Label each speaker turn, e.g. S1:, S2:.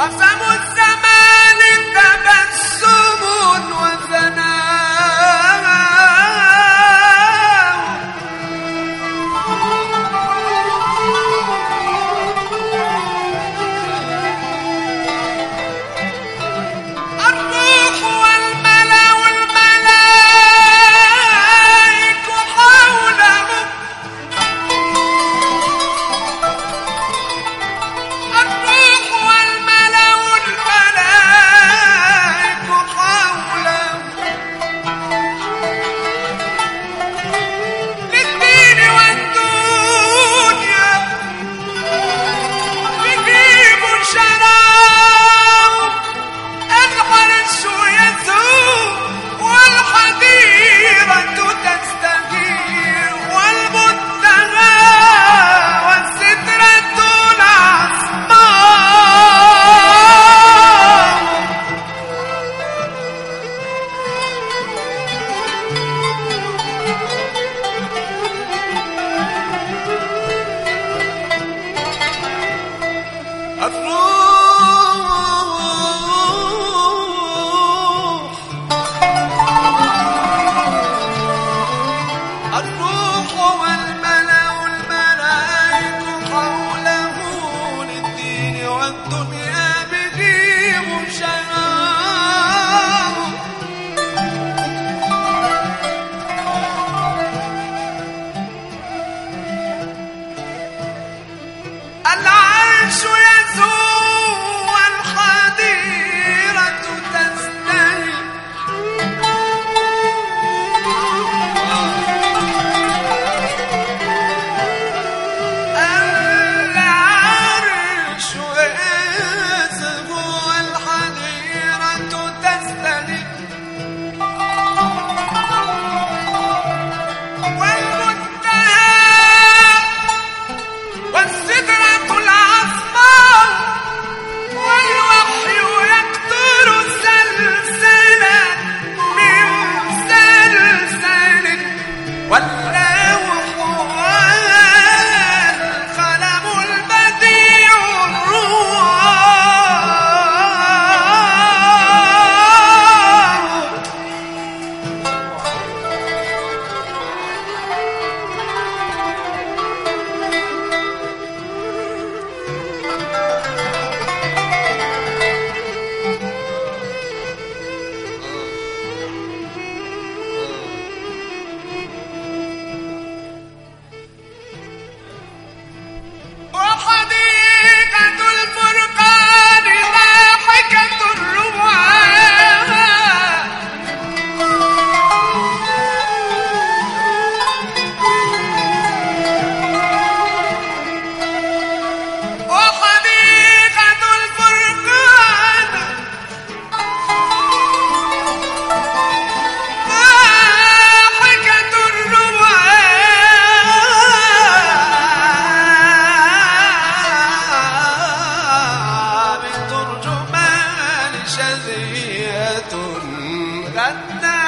S1: Pasamos شذية غدا